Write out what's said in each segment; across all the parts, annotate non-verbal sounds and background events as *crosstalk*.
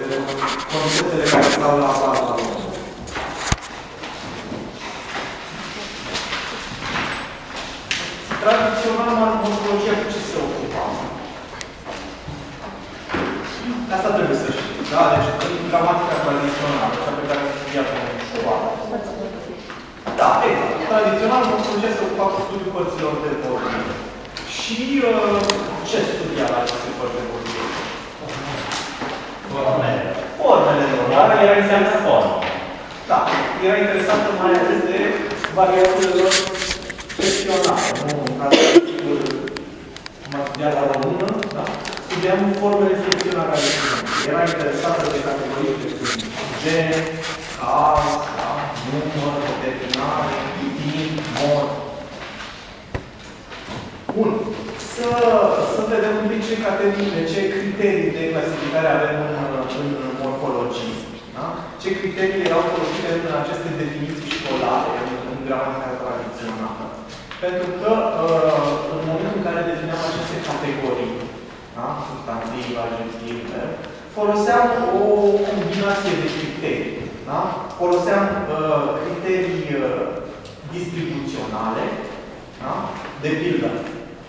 vedem conceptele care stau la baza lor. Tradițional, morfologia cu ce se ocupa? Asta trebuie să știți, da? Deci, în gramatica tradițională, cea pe care am studiat în școală. Da, exact. Tradițional, morfologia se ocupa cu studiul părților de vorbire. Și uh, ce studia la aceste părți de vorbire? Formele. Formele lor. Doar era înseamnă formă. Da, era interesantă mai ales de variațiile lor secționale. Nu, ca sigur, cum am studiat la română, da? Studiam formele secționale ale cuvântului. Era interesată de categorii precum gen, caz, da? număr, determinare, timp, mod. Bun. Să, să vedem un pic ce categorii, ce criterii de clasificare avem în, în morfologie. Da? Ce criterii erau folosite în aceste definiții școlare, în, în gramatica tradițională? Pentru că uh, în momentul în care defineam aceste categorii, da? substantiv, adjective, foloseam o combinație de criterii. Da? Foloseam uh, criterii uh, distribuționale, da? de pildă.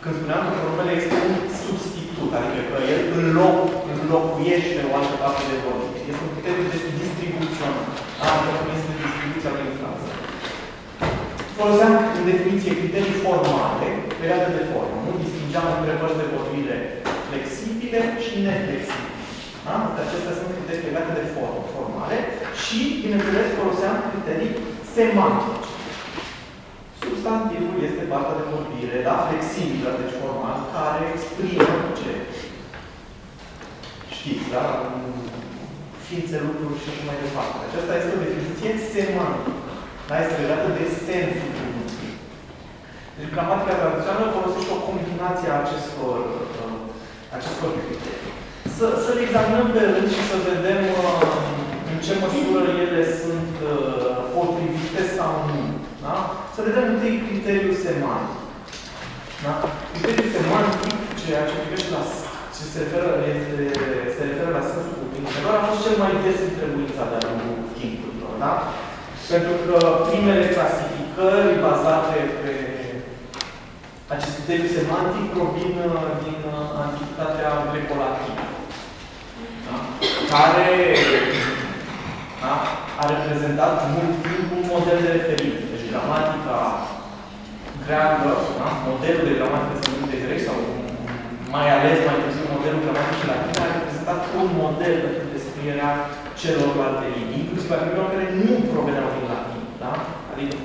Când spuneam că formele este un substitut, adică că el înloc, înlocuiește o altă parte de vorbire. Este un criteriu de distribuțional. Da? Adică cum este distribuția prin frază. Foloseam în definiție criterii formale legate de formă. Nu distingeam între părți de vorbire flexibile și neflexibile. Da? Acestea sunt criterii legate de formă, formale și, bineînțeles, foloseam criterii semantice. Substantivul este partea de vorbire, da? flexibilă, deci formal, care exprimă ce? Știți, da? Ființe, lucruri și așa mai departe. Aceasta este o definiție semantică. Da? Este legată de sensul cuvântului. Deci gramatica tradițională folosește o combinație a acestor, uh, acestor criterii. Să, să le examinăm pe rând și să vedem uh, în ce măsură ele sunt uh, potrivite sau nu. Da? Să vedem întâi criteriul semantic. Da? Criteriul semantic, ceea ce privește la ce se referă, este, se referă la sensul cuvintelor, a fost cel mai des întrebuințat de-a lungul timpurilor. Da? Pentru că primele clasificări bazate pe acest criteriu semantic provin uh, din uh, antichitatea greco-latină, da? care da? a reprezentat mult timp un model de referință. Deci gramatica greacă, da? modelul de gramatică să de grec sau mai ales mai târziu modelul gramaticii latine a reprezentat un model pentru descrierea celorlalte limbi, inclusiv a limbilor care nu proveneau din latin. Da? Adică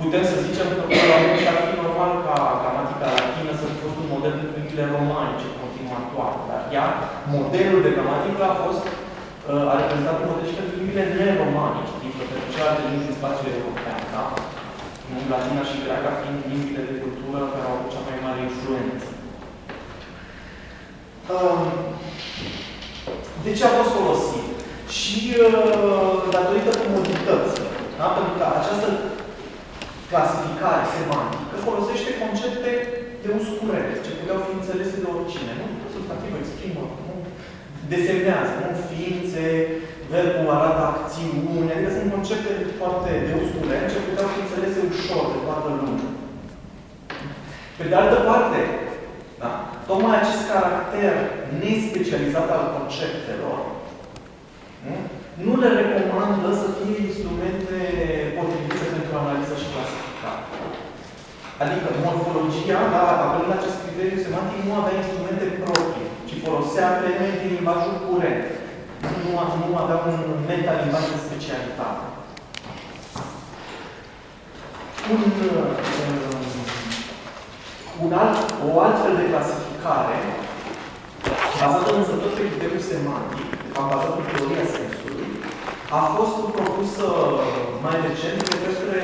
putem să zicem că la urmă ar fi normal ca gramatica latină să fi fost un model pentru limbile romanice continuatoare, dar iar modelul de gramatică a fost a reprezentat un model și pentru limbile neromanice, adică pentru celelalte limbi din spațiul european, da? Latina și greaca fiind limbile de cultură care au avut cea mai mare influență. De ce a fost folosit? Și datorită comodității. Da? Pentru că această clasificare semantică folosește concepte de uz curent, ce puteau fi înțelese de oricine. Nu? Substantivul exprimă, nu? desemnează, nu? Ființe, verbul arată acțiuni, adică sunt concepte foarte de uz curent, ce puteau fi înțelese ușor de toată lumea. Pe de altă parte, da? tocmai acest caracter nespecializat al conceptelor nu? nu le recomandă să fie instrumente potrivite pentru analiză și clasificare. Adică morfologia, da, apelând acest criteriu semantic, nu avea instrumente proprii, ci folosea teme din limbajul curent. Nu, nu avea un metalimbaj de specialitate. Un, um, un alt, o altfel de clasificare, bazată însă tot pe criteriul semantic, am bazat pe teoria sensului, a fost propusă mai recent de către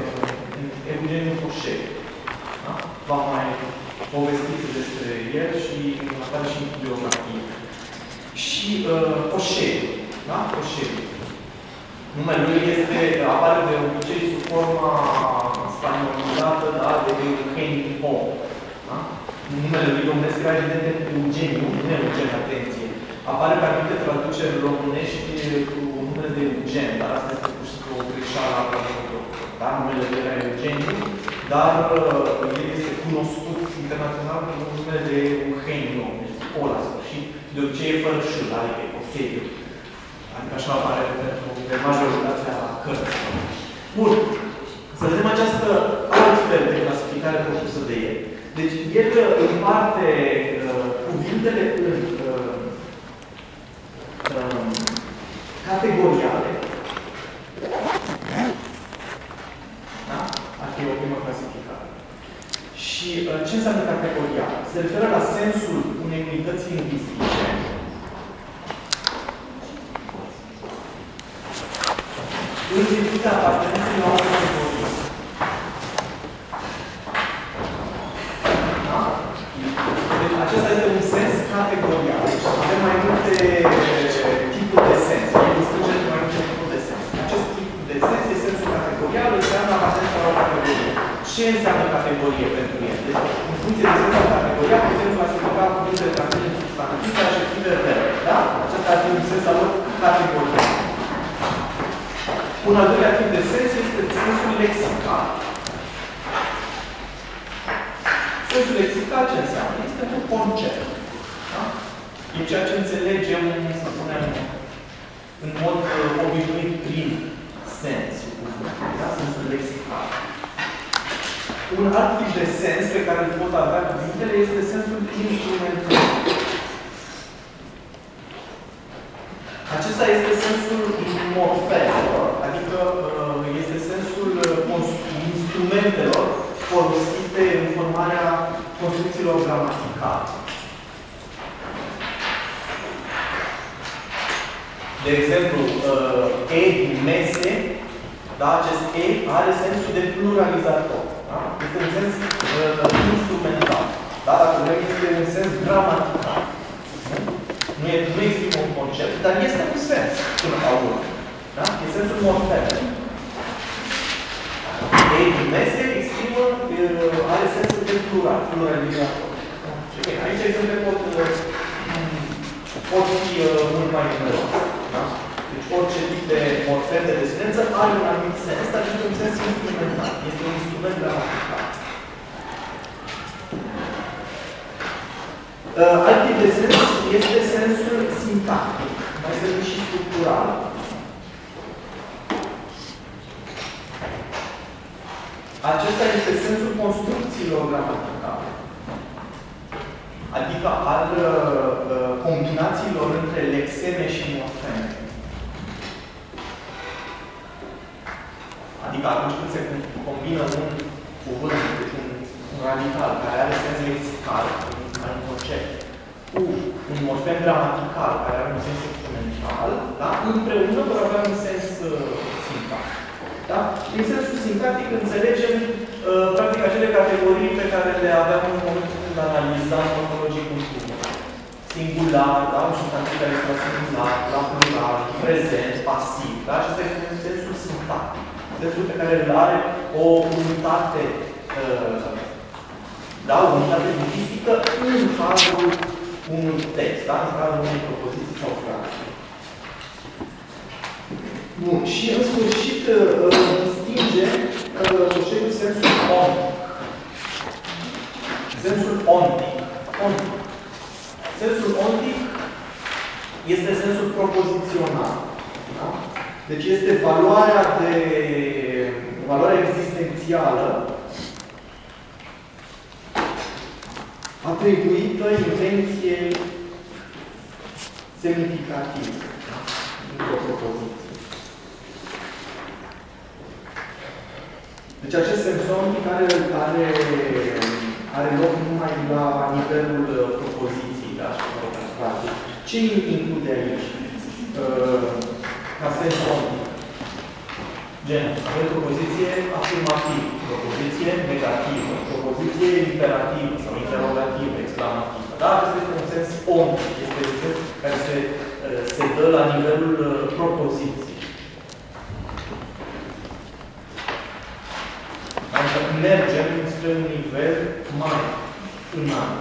uh, Eugeniu Coșet. Da? V-am mai povestit despre el și apare și în biografie. Și uh, Coșet, da? Coșet. Numele lui este, apare de obicei sub forma spanionizată da, de Henry Home. Da? Numele lui Domnescu era evident un geniu, nu e un gen, atenție. Apare pe anumite traduceri românești cu numele de Eugen, dar asta este pur și simplu o greșeală a da? Numele lui era Eugeniu, dar uh, el este cunoscut internațional cu numele de Eugenio, deci O la sfârșit, de obicei e fără șul, adică e Ofeliu. Adică așa apare pentru de majoritatea cărților. Bun. Să vedem această altfel de clasificare propusă de el. Deci, el împarte uh, cuvintele în uh, uh, categoriale. Da? Ar fi o primă clasificare. Și uh, ce înseamnă categorial? Se referă la sensul unei unități lingvistice în virtutea apartenenței la Uh, alt tip de sens este sensul sintactic, mai este și structural. Acesta este sensul construcțiilor gramaticale. Adică al uh, combinațiilor între lexeme și morfeme. Adică atunci când se combină un cuvânt, deci un, un radical care are sens lexical, un concept, cu un morfem gramatical care are un sens instrumental, da? împreună vor avea un sens uh, sintactic. Da? Din sensul sintactic înțelegem uh, practic acele categorii pe care le aveam în momentul când analizam morfologic un cuvânt. Singular, da? un substantiv care este la singular, la plural, prezent, pasiv. Da? Acesta este sensul sintactic. Sensul pe care îl are o unitate uh, da? o unitate lingvistică în cadrul unui text, da? în cadrul unei propoziții sau fraze. Bun. Și în sfârșit distinge conceptul sensul ontic. Sensul ontic. ontic. Sensul ontic este sensul propozițional. Da? Deci este valoarea de valoarea existențială atribuită invenției semnificative într-o propoziție. Deci acest sensonic are, are, are loc numai la nivelul propoziției, da? Ce include aici? Uh, ca sensonic. Gen, avem propoziție afirmativă, propoziție negativă, propoziție imperativă sau interogativă, exclamativă. Da? Acesta este un sens om, este un sens care se, se dă la nivelul propoziției. Adică mergem spre un nivel mai înalt.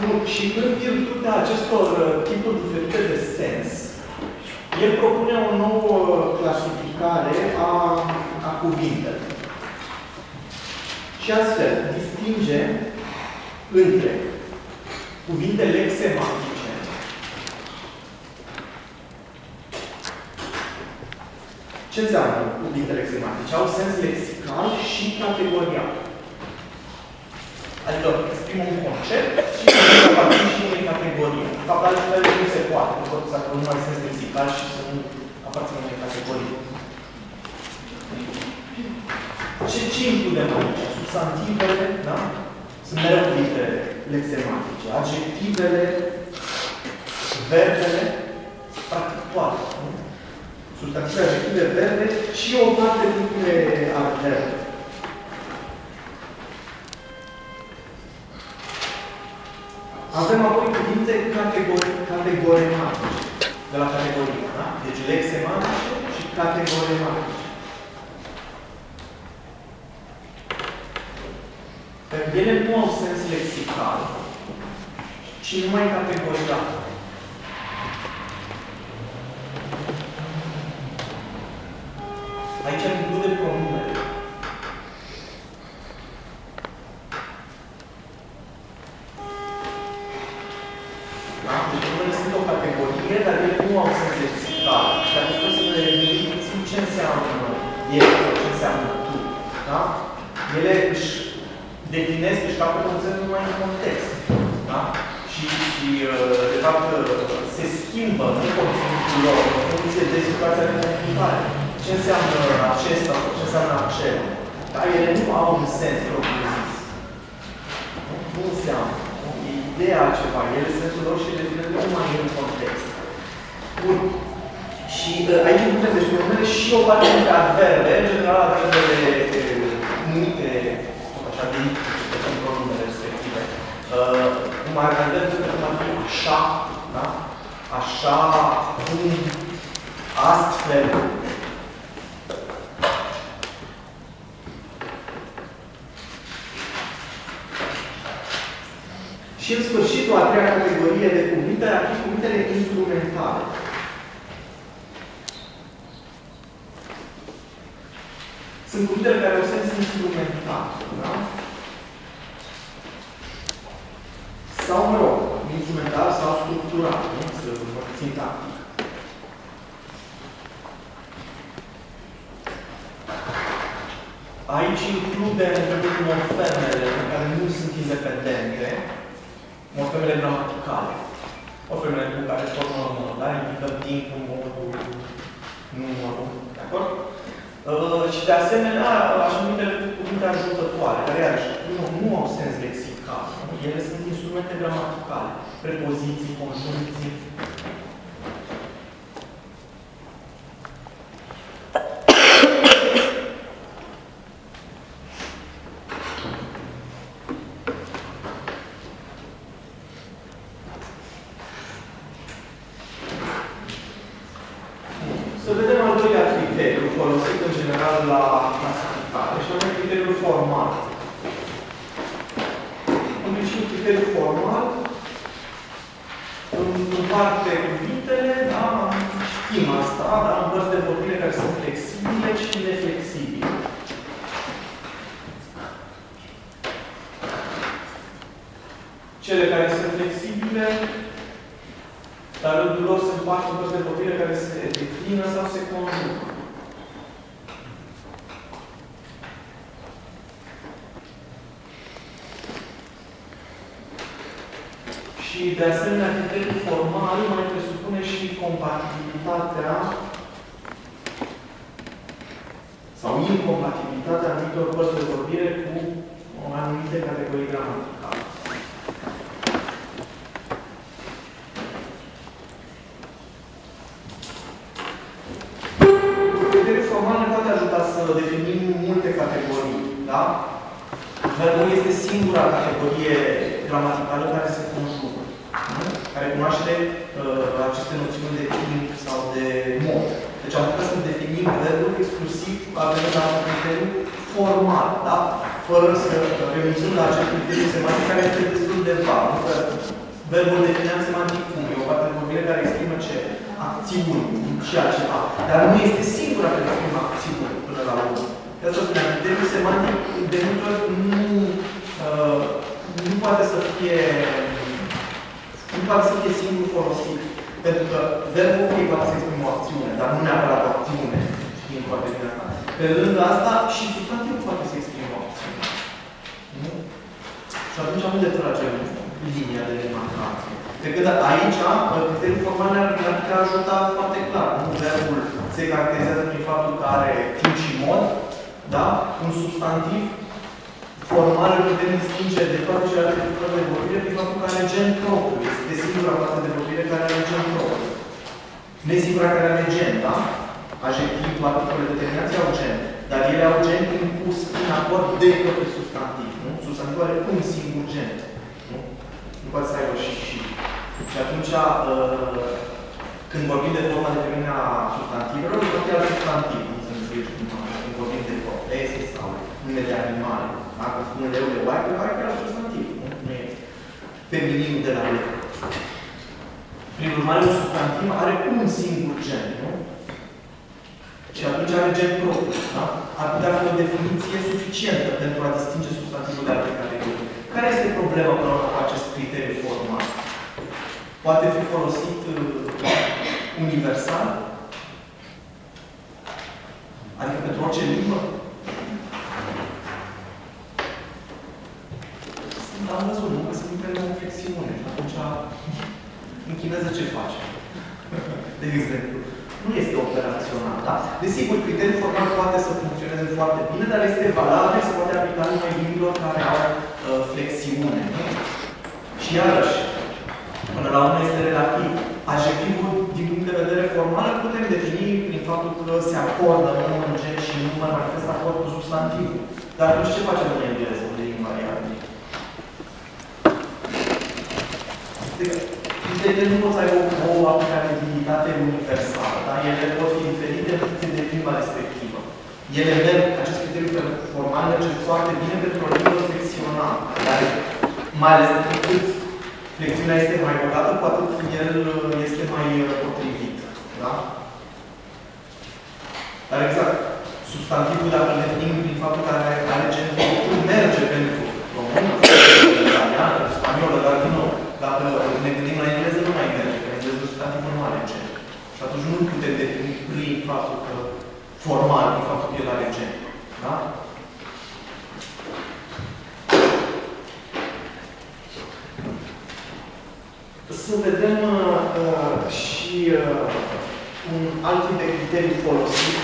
Bun, și în virtutea acestor tipuri diferite de sens, el propune o nouă clasificare a, a cuvintele. Și astfel distinge între cuvintele sematice Ce înseamnă cuvintele sematice? Au sens lexical și categorial. Adică exprimă un concept și aparțin și unei categorii. De fapt, altfel nu se poate, nu pot să nu ai sens lexical și să nu aparțin unei categorii. Ce, ce includem aici? Substantivele, da? Sunt mereu cuvinte lexematice. Adjectivele, verbele, practic toate. Substantive, adjective, verbe și o parte dintre adverbe. Avem apoi cuvinte categorematice, de la categorie, da? Deci lexematice și categorematice. Ele nu au sens lexical, ci numai categorial. Aici include pronumele. Da? Deci pronumele sunt o categorie, dar ele nu au sens lexical. Și dacă trebuie să ne gândim puțin ce înseamnă ele, ce înseamnă tu. Da? Ele își definesc, își capătă un sens numai în context. Da? Și, și, de fapt, se schimbă în conținutul lor, în funcție de situația de comunicare. Ce înseamnă acesta sau ce înseamnă acela? Dar ele nu au un sens propriu-zis. Nu, nu înseamnă. E ideea altceva. Ele sensul lor și definesc numai în context. Bun. Și aici nu trebuie să numele și o parte dintre adverbe, în general adverbele numite așa de în pronumele respective. Uh, cum ar adverbele cum ar fi așa, da? Așa, cum, astfel, Și în sfârșit, o a treia categorie de cuvinte ar fi cuvintele instrumentale. Sunt cuvintele care au sens instrumental. Da? Sau, mă rog, instrumental sau structural, nu? Să vă țin tactic. Aici includem morfemele care nu sunt independente, morfemele gramaticale. Morfemele cu care formă, da? Indică timpul, modul, numărul, de acord? Uh, și de asemenea, așa numitele cuvinte ajutătoare, care iarăși nu, nu au sens lexical. Nu? Ele sunt instrumente gramaticale, prepoziții, conjuncții. Poate să fie nu poate să fie singur folosit. Pentru că verbul ok poate să exprime o acțiune, dar nu neapărat o acțiune. Știm foarte bine asta. Pe lângă asta, și substantivul poate să exprime o acțiune. Nu? Și atunci unde tragem linia de demarcație? Cred că aici, criteriul formal ne-ar putea ajuta foarte clar. Nu? Verbul se caracterizează prin faptul că are timp și mod, da? Un substantiv formal îl putem distinge de toate celelalte tipuri de vorbire prin faptul că are gen propriu. Este singura parte de vorbire care are gen propriu. Nu e singura care are gen, da? Adjectiv, particule determinație au gen. Dar ele au gen impus în acord de către substantiv. Nu? Substantivul are un singur gen. Nu? Nu poate să aibă și și. Și atunci, uh, când vorbim de forma determină a substantivelor, vorbim de substantiv. Nu se înțelege când vorbim de profese sau nume de animale. Dacă spune leu de oaie, oaie chiar substantiv. Nu e femininul de la leu. Prin urmare, un substantiv are un singur gen, nu? Și atunci are gen propriu. Da? Ar putea fi o definiție suficientă pentru a distinge substantivul de alte categorii. Care este problema până la cu acest criteriu formal? Poate fi folosit uh, universal? Adică pentru orice limbă? Am văzut, nu? Că sunt limbele o flexiune. Și atunci, în chineză ce face? *laughs* De exemplu. Nu este operațional, da? Desigur, criteriul formal poate să funcționeze foarte bine, dar este valabil, se poate aplica numai limbilor care au uh, flexiune. Nu? Și iarăși, până la urmă este relativ. Adjectivul, din punct de vedere formal, îl putem defini prin faptul că se acordă nu în gen și nu mai manifestă acord cu substantivul. Dar atunci ce facem în engleză, de limba Criteriile nu pot să aibă o, o aplicabilitate universală, dar ele pot fi diferite în funcție de limba respectivă. Ele merg, acest criteriu formal merge foarte bine pentru o limbă flexională, dar mai ales cu cât flexiunea este mai bogată, cu atât el este mai potrivit. Da? Dar exact, substantivul, dacă îl definim prin faptul că are, are gen merge pentru română, italiană, spaniolă, dar din nou, dacă ne gândim la engleză, nu mai merge, că engleză substantivul nu are gen. Și atunci nu putem defini prin faptul că, formal, prin faptul că el are gen. Da? Să vedem uh, și uh, un alt tip de criteriu folosit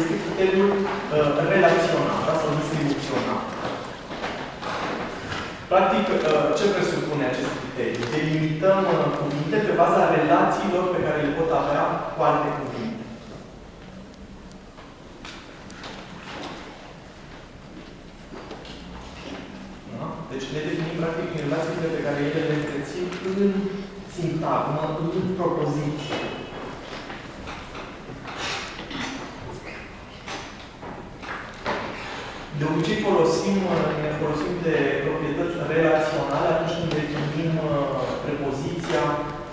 este criteriul uh, relațional da? sau distribuțional. Practic, uh, ce presupune acest criteriu? Delimităm uh, cuvinte pe baza relațiilor pe care le pot avea cu alte cuvinte. Da? Deci le definim practic prin relațiile pe care ele le întrețin în sintagmă, în propoziție. De obicei folosim, ne folosim de proprietăți relaționale atunci când definim prepoziția,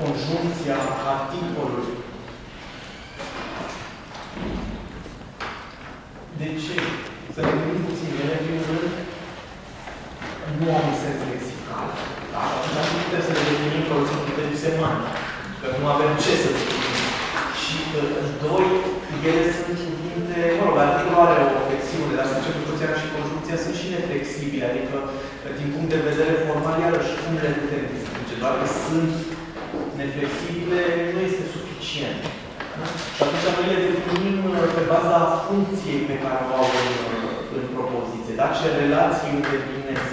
conjuncția, articolul. De ce? Să ne gândim puțin. Ele, în primul rând, nu au un sens lexical. Da? Atunci nu putem să le definim folosind criteriul semantic. Că nu avem ce să definim. Și, doi, ele sunt cuvinte, mă rog, articolul are o flexiune, dar să zicem că și conjuncția sunt și neflexibile, adică, din punct de vedere formal, iarăși, cum le putem distinge? Doar că sunt neflexibile, nu este suficient. Da? Și atunci noi le definim pe baza funcției pe care o au în, în propoziție. Da? Ce relații îndeplinesc.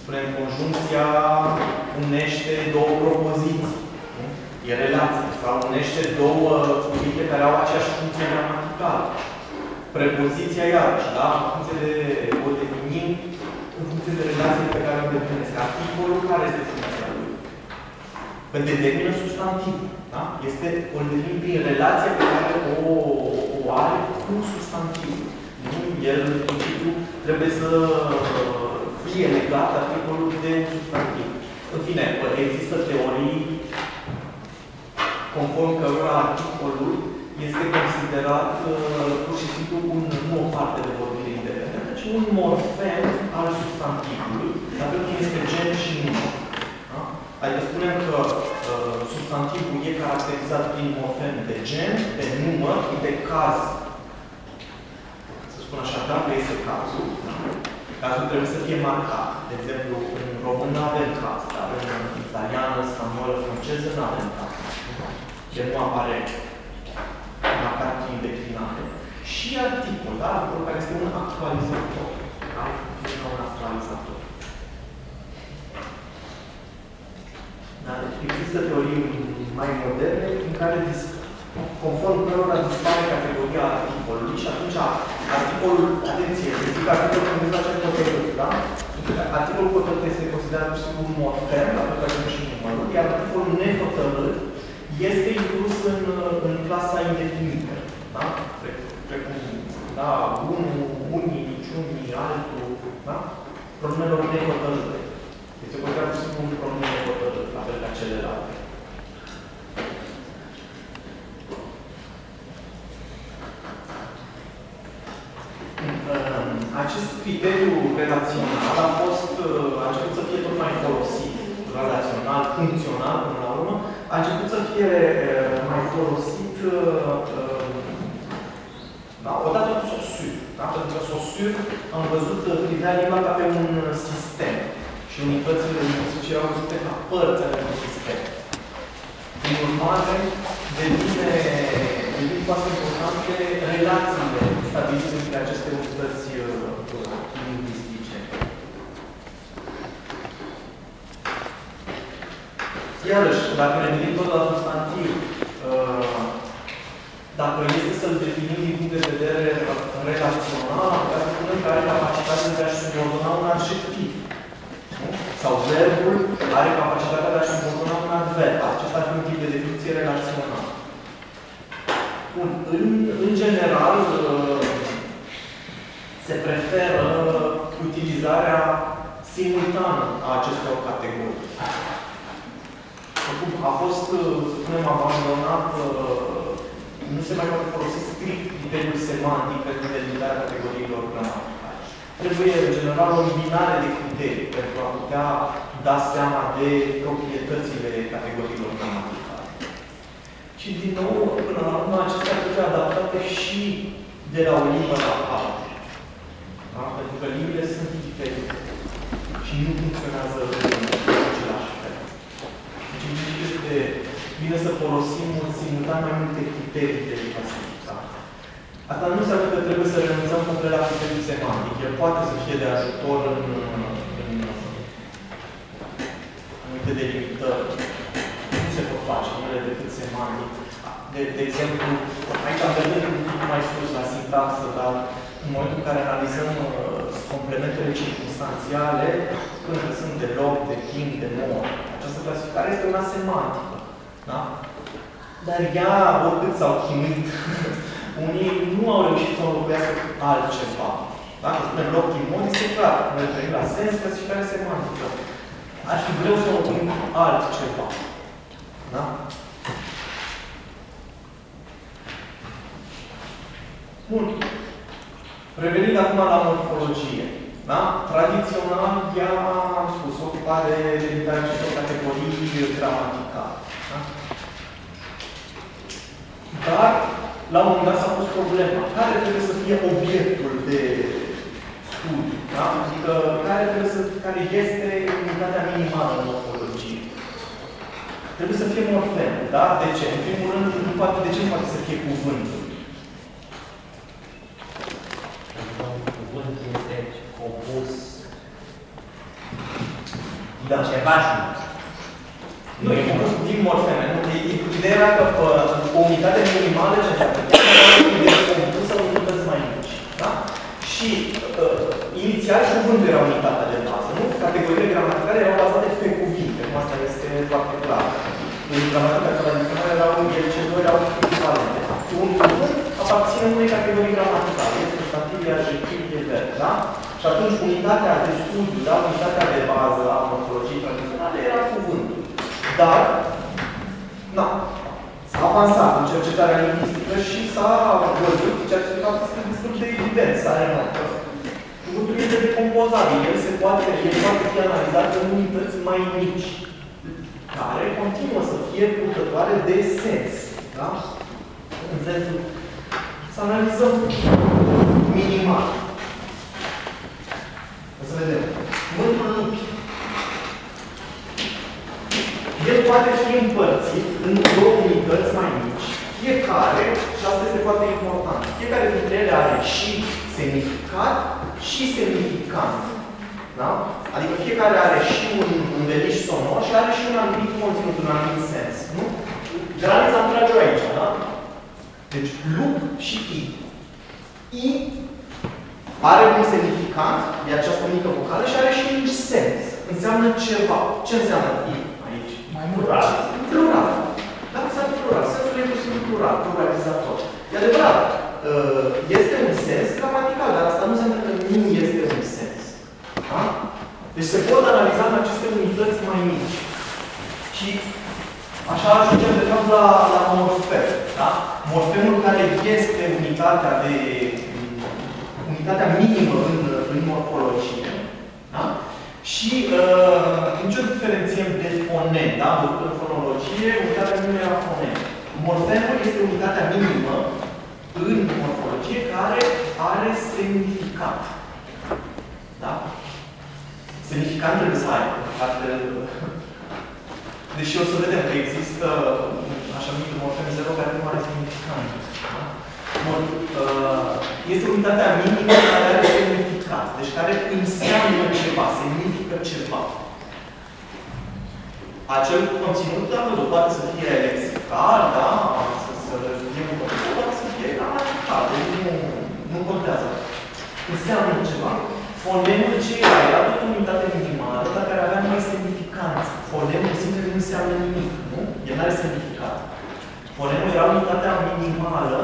Spunem, conjuncția unește două propoziții. E relație. Sau unește două cuvinte care au aceeași funcție gramaticală. Prepoziția iarăși, da? În funcție de, o definim în funcție de relațiile pe care o definesc. Articolul, care este funcția lui? Că determină substantiv. Da? Este, o definim prin relația pe care o, o are cu substantivul. Nu? El, în principiu, trebuie să fie legat articolul de substantiv. În fine, există teorii conform cărora articolul este considerat uh, pur și simplu un, nu o parte de vorbire independentă, ci un morfem al substantivului, la fel cum este gen și număr. Da? Adică spunem că uh, substantivul e caracterizat prin morfem de gen, de număr, de caz. Să spun așa, dacă este cazul, da? cazul trebuie să fie marcat. De exemplu, în română avem caz, dar în italiană, spaniolă, franceză nu avem caz. Ce nu apare marcat prin declinare. Și articol, da? Articol care este un actualizator. Da? un actualizator. Da? Deci există teorii mai moderne în care conform cărora dispare categoria articolului și atunci articolul, atenție, zic articolul când îți face hotărât, da? Articolul hotărât este considerat un morfem, la fel ca și numărul, iar articolul nehotărât este inclus în, în clasa indefinită. Da? Precum, da, unul, unii, niciunii, altul, da? Problemelor nehotărâte. Este considerat un problem nehotărât, la fel ca celelalte. Acest criteriu relațional a fost a început să fie tot mai folosit, relațional, funcțional, până la urmă, a început să fie mai folosit da, odată cu Saussure. Da? Pentru că Saussure am văzut privea limba ca pe un sistem și unitățile lingvistice erau văzute ca părți ale unui sistem. Prin urmare, devine, devin foarte importante relațiile stabilite între aceste unități lingvistice. Iarăși, dacă ne gândim tot la substantiv, dacă este să-l definim din punct de vedere relațional, am putea spune că are capacitatea de a-și subordona un adjectiv. Sau verbul are capacitatea de a-și subordona un adverb. Acesta ar fi un tip de definiție relațională. Bun. În, în general, se preferă utilizarea simultană a acestor categorii. Acum, a fost, să spunem, abandonat, nu se mai poate folosi strict criteriul semantic pentru delimitarea categoriilor gramaticale. Trebuie, în general, o combinare de criterii pentru a putea da seama de proprietățile categoriilor gramaticale. Și, din nou, până la urmă, acestea trebuie adaptate și de la o limbă la alta. Da? Pentru că limbile sunt diferite și nu funcționează în același fel. Deci este bine să folosim simultan mai multe criterii de clasificare. Asta nu înseamnă că trebuie să renunțăm complet la criteriul semantic. El poate să fie de ajutor în, în anumite delimitări. Nu se pot face unele decât semantic. De, de exemplu, aici am venit un pic mai sus la sintaxă, dar în momentul în care analizăm uh, complementele circunstanțiale, spune că sunt de loc, de timp, de mod. Această clasificare este una semantică. Da? Dar ea, oricât s-au chinuit, *laughs* unii nu au reușit să înlocuiască altceva. Dacă spunem loc din mod, este clar. Noi referim la sens, clasificare semantică. Ar fi greu să înlocuim altceva. Da? Bun. Revenind acum la morfologie. Da? Tradițional, ea, am spus, ocupa de limitarea acestor categorii gramaticale. Da? Dar, la un moment dat s-a pus problema. Care trebuie să fie obiectul de studiu? Da? Adică, care, trebuie să, care este unitatea minimală în morfologie? Trebuie să fie morfem. Da? De ce? În primul rând, nu poate, de ce nu poate să fie cuvântul? Cuvântul este compus Da. ceva și Nu, e compus din morfeme. Nu? Ideea era că pă, o unitate minimală ce înseamnă? Este compusă în unități mai mici. Da? Și uh, inițial cuvântul era unitatea de bază. Nu? Categoriile gramaticale erau bazate pe cuvinte. Cum asta este foarte clar. În gramatica tradițională erau, ele ce două erau echivalente. Un cuvânt aparține unei categorii gramaticale. Este substantiv, e adjectiv, e verb. Da? Și atunci unitatea de studiu, da? unitatea de bază a morfologiei tradiționale era cuvântul. Dar, na, avansat în cercetarea lingvistică și s-a văzut, ceea ce de fapt este destul de evident, s-a remarcat. Cuvântul este decompozabil, el se poate, el poate fi analizat în unități mai mici, care continuă să fie purtătoare de sens. Da? În sensul, să analizăm minimal. O să vedem. Cuvântul lupi. El poate fi împărțit în două unități mai mici. Fiecare, și asta este foarte important, fiecare dintre ele are și semnificat și semnificant. Da? Adică fiecare are și un, un deliș sonor și are și un anumit conținut, un anumit sens. Nu? Granița am trage aici, da? Deci, lup și i. I are un semnificant, e această mică vocală, și are și un sens. Înseamnă ceva. Ce înseamnă i aici? Mai mult. Plural. Plural. Da, înseamnă plural. Sensul e posibil plural, pluralizator. E adevărat. uh, Este un sens gramatical, dar asta nu înseamnă că nu este un sens. Da? Deci se pot analiza în aceste unități mai mici. Și așa ajungem de fapt la, la morfem. Da? Morfemul care este unitatea de unitatea minimă în, în morfologie. Da? Și uh, nici o diferențiem de fonem, da? În fonologie, unitatea minimă era fonem. Morfemul este unitatea minimă în morfologie care are semnificat. Da? Semnificant trebuie să aibă. Altfel, Deși o să vedem că există așa numitul morfem 0 care nu are semnificant. Da? Bun. Uh, Este unitatea minimă care are semnificat. Deci care înseamnă ceva, semnifică ceva. Acel conținut, am văzut, poate să fie lexical, da? Să, să fie un conținut, poate să fie gramatical. Deci nu, nu contează. Înseamnă ceva. Fonemul ce era? Era tot o unitate minimală, dar care avea mai semnificanță. Fonemul simte că nu înseamnă nimic, nu? El nu are semnificat. Fonemul era unitatea minimală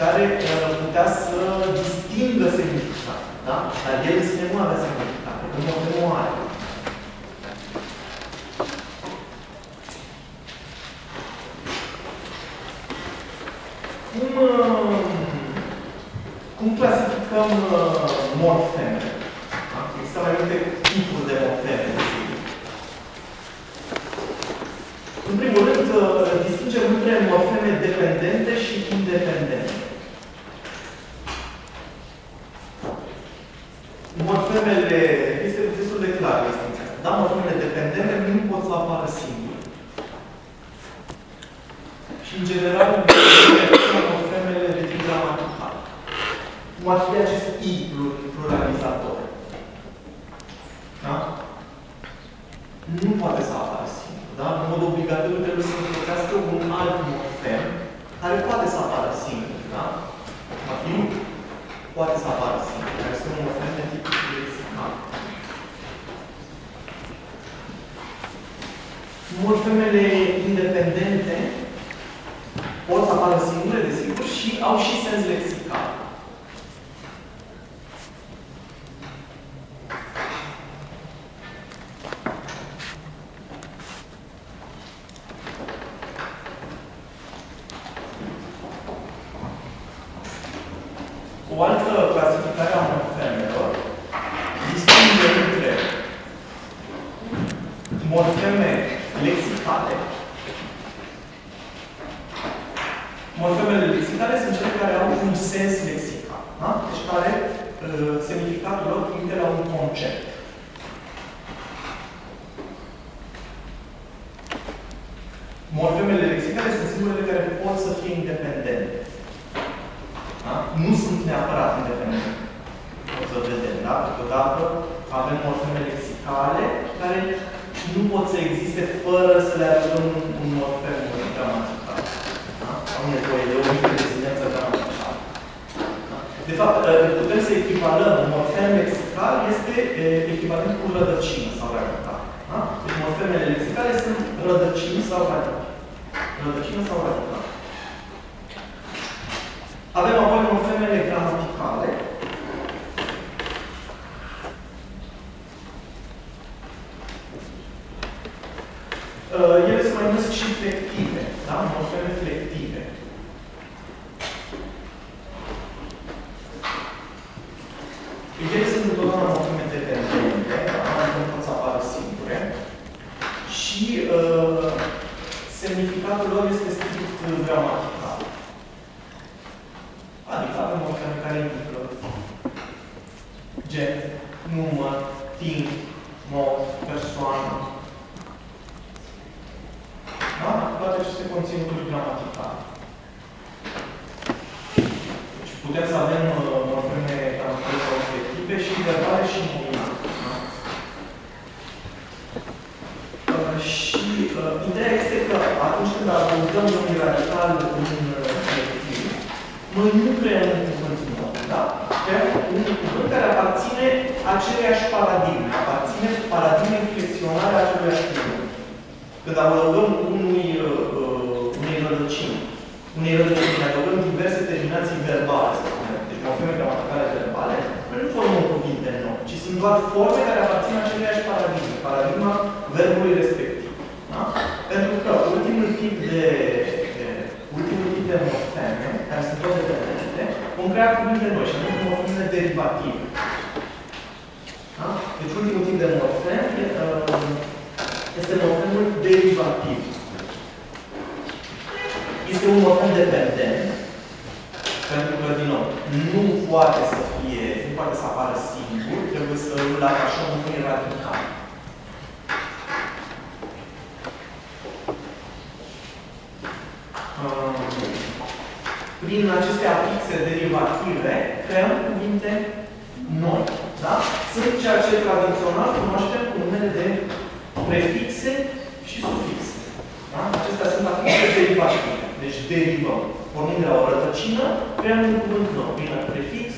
care uh, putea să distingă semnificat. Da? Dar el în sine nu avea semnificat, pentru că nu are. Cum, uh, cum clasificăm uh, morfemele? Da? Există mai multe tipuri de morfeme. desigur. În primul rând, uh, distingem între morfeme dependente și independente. Morfemele, este destul de clar distinția asta. Da, morfemele dependente nu pot să apară singure. Și, în general, morfemele de tip gramatical. Cum ar fi acest I pluralizator. Da? Nu poate să apară singur. Da? În mod obligatoriu trebuie să înfățească un alt morfem care poate să apară singur. Da? Cum ar fi nu. Poate să apară singur. Care este un morfem de tip lexical. Morfemele independente pot să apară singure, desigur, și au și sens lexical. Număr, timp, mod, persoană. Da? Toate aceste conținuturi gramaticale. Deci putem să avem uh, morfeme gramaticale respective și verbale și nominale. Da? Uh, și uh, ideea este că atunci când abordăm un radical în colectiv, uh, noi nu creăm un cuvânt nou, da? Creăm un cuvânt care aparține aceleiași paradigme, aparține paradigme flexionare a aceluiași cuvânt. Când adăugăm unui, uh, unei rădăcini, unei rădăcini, adăugăm diverse terminații verbale, să spunem, deci morfeme gramaticale verbale, noi nu formăm cuvinte noi, ci sunt doar forme care aparțin aceleiași paradigme, paradigma verbului respectiv. Da? Pentru că ultimul tip de, de ultimul tip de morfeme, care sunt toate dependente, vom crea cuvinte noi, și anume morfeme derivative. Da? Deci ultimul tip de morfem uh, este morfemul derivativ. Este un morfem dependent, pentru că, din nou, nu poate să fie, nu poate să apară singur, trebuie să îl atașăm unui radical. Prin aceste afixe derivative, creăm cuvinte noi. Da? Sunt ceea ce tradițional cunoaștem cu numele de prefixe și sufixe. Da? Acestea sunt afixe derivative. Deci derivăm. Pornind de la o rădăcină, creăm un cuvânt nou, prin prefix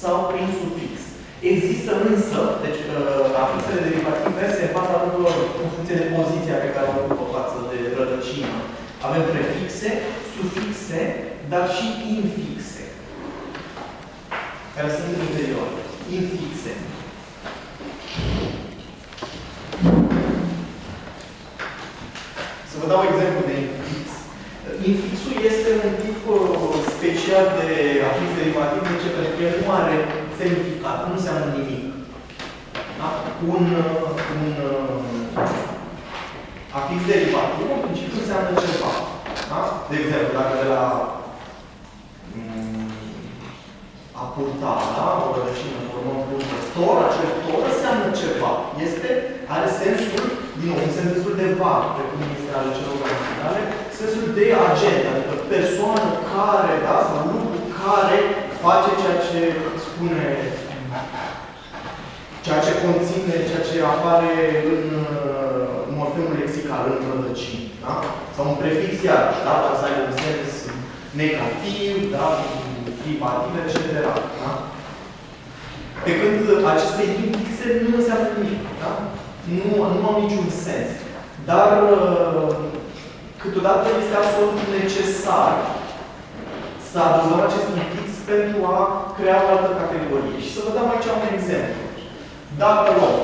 sau prin sufix. Există însă, deci uh, afixele derivative se fac la rândul lor în funcție de poziția pe care o ocupă față de rădăcină. Avem prefixe, sufixe, dar și infixe, care sunt în interior. Infixe. Să vă dau exemplu de infix. Infixul este un tip uh, special de afix derivativ, de ce? Pentru că el nu are semnificat, nu înseamnă nimic. Da? Un, uh, un uh, afix derivativ, în principiu, înseamnă ceva. Da? De exemplu, dacă de la mm, a purta, da? o rădăcină formăm punte tor, acel tor înseamnă ceva. Este, are sensul, din nou, un sens destul de vag, precum este ale celor gramatice, sensul de agent, adică persoană care, da, sau lucru care face ceea ce spune, ceea ce conține, ceea ce apare în uh, morfemul lexical, în rădăcini, da? Sau un prefix iarăși, da? Dar să aibă un sens negativ, da? privativ, etc. Da? Pe când aceste indice nu înseamnă nimic, da? Nu, nu au niciun sens. Dar uh, câteodată este absolut necesar să adăugăm acest indix pentru a crea o altă categorie. Și să vă dau aici un exemplu. Dacă luăm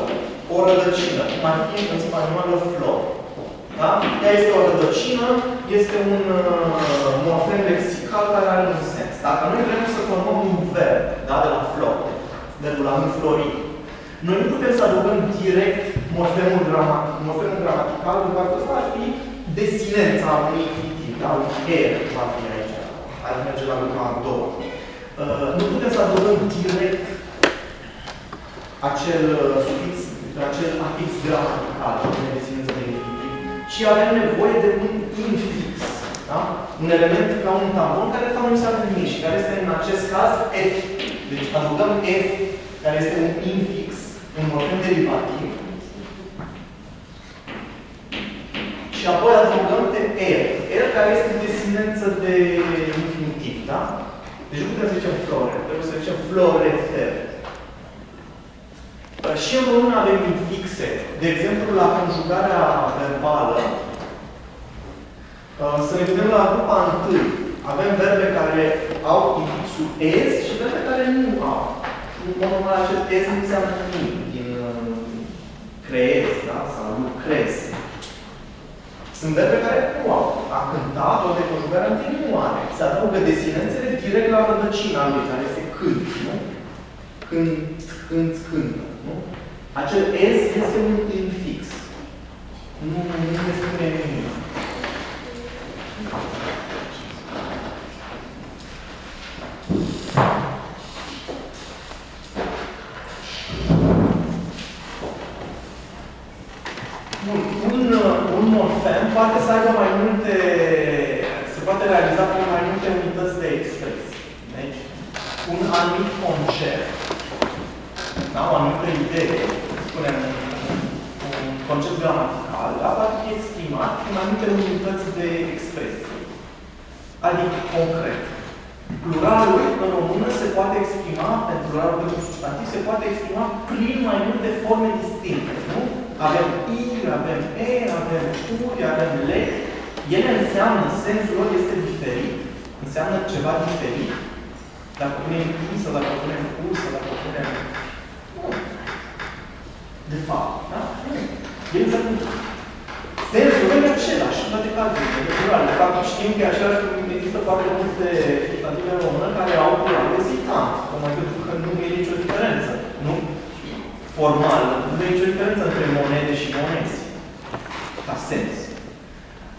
o rădăcină, cum ar fi în spaniolă flor, da? Ea este o rădăcină, este un uh, morfem lexical care are un sens. Dacă noi vrem să formăm un verb, da, de la flor, verbul la înflori, noi nu putem să adăugăm direct morfemul, gramatic, morfemul gramatical, pentru că ăsta ar fi desinența unui infinitiv, da? Un er va fi aici, ar merge la lucru a doua. Uh, nu putem să adăugăm direct acel uh, sufix, acel afix gramatical, ci avem nevoie de un infix. Da? Un element ca un tampon care de fapt nu înseamnă nimic și care este în acest caz F. Deci adăugăm F, care este un infix, un morfem derivativ, și apoi adăugăm de R. R care este desinență de infinitiv, da? Deci nu putem să zicem flore, trebuie să zicem florete. Și în română avem infixe. De exemplu, la conjugarea verbală, uh, să ne gândim la grupa întâi. Avem verbe care au infixul es și verbe care nu au. În mod normal, acest es nu înseamnă nimic din uh, creez, da? Sau lucrez. Sunt verbe care nu au. A cânta, tot de conjugarea întâi nu are. Se adaugă desinențele direct la rădăcina lui, care este cânt, nu? Când, când, cântă, nu? Acel S este un infix. Nu, nu ne spune nimic. Un, un, un morfem poate să aibă mai multe, se poate realiza prin mai multe unități de expresie. Deci, un anumit concept, da, o anumită idee, spunem, un concept gramatical, da, poate fi exprimat prin mai multe unități de expresie. Adică, concret, pluralul în română se poate exprima, pentru pluralul pentru substantiv, se poate exprima prin mai multe forme distincte, nu? Avem i, avem e, avem uri, avem le. Ele înseamnă, sensul lor este diferit, înseamnă ceva diferit. Dacă punem i sau dacă punem u sau dacă punem... Nu. De fapt, da? Nu. E exact Sensul lor e același în toate cazurile, de plural. De fapt, știm că același există foarte multe substantive în română care au plural ezitant. Tocmai pentru că nu e nicio diferență. Nu? formal, nu e nicio diferență între monede și monezi. Ca sens.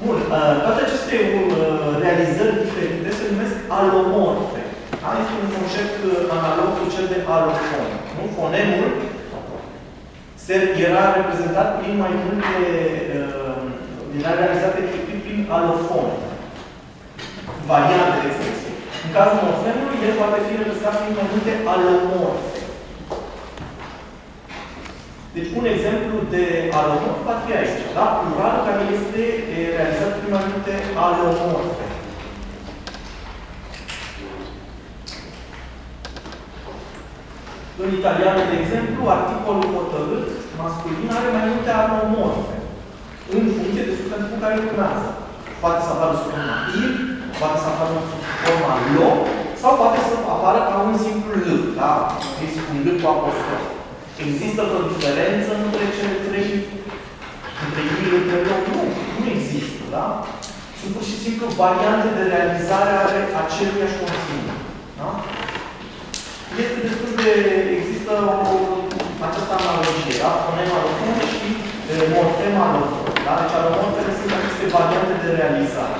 Bun, uh, toate aceste uh, realizări diferite se numesc alomorfe. Da? Este un concept uh, analog cu cel de alofon. Nu? Fonemul se, era reprezentat prin mai multe, era realizat efectiv prin alofon. Variante de expresie. În cazul morfemului, el poate fi reprezentat prin mai multe alomorfe. Deci un exemplu de alomorf va fi aici, da? Plural care este realizat prin mai multe alomorfe. În italiană, de exemplu, articolul hotărât masculin are mai multe alomorfe în funcție de substantivul care urmează. Poate să apară sub forma il, poate să apară sub forma lo, sau poate să apară ca un simplu l, da? Este un l cu apostrof. Există o diferență între cele trei, între il, între loc? Nu, nu există, da? Sunt pur și simplu variante de realizare ale aceluiași conținut. Da? Este destul de, există o, această analogie, da? Fonema locum și morfema locum. Da? Deci alomorfele sunt aceste variante de realizare.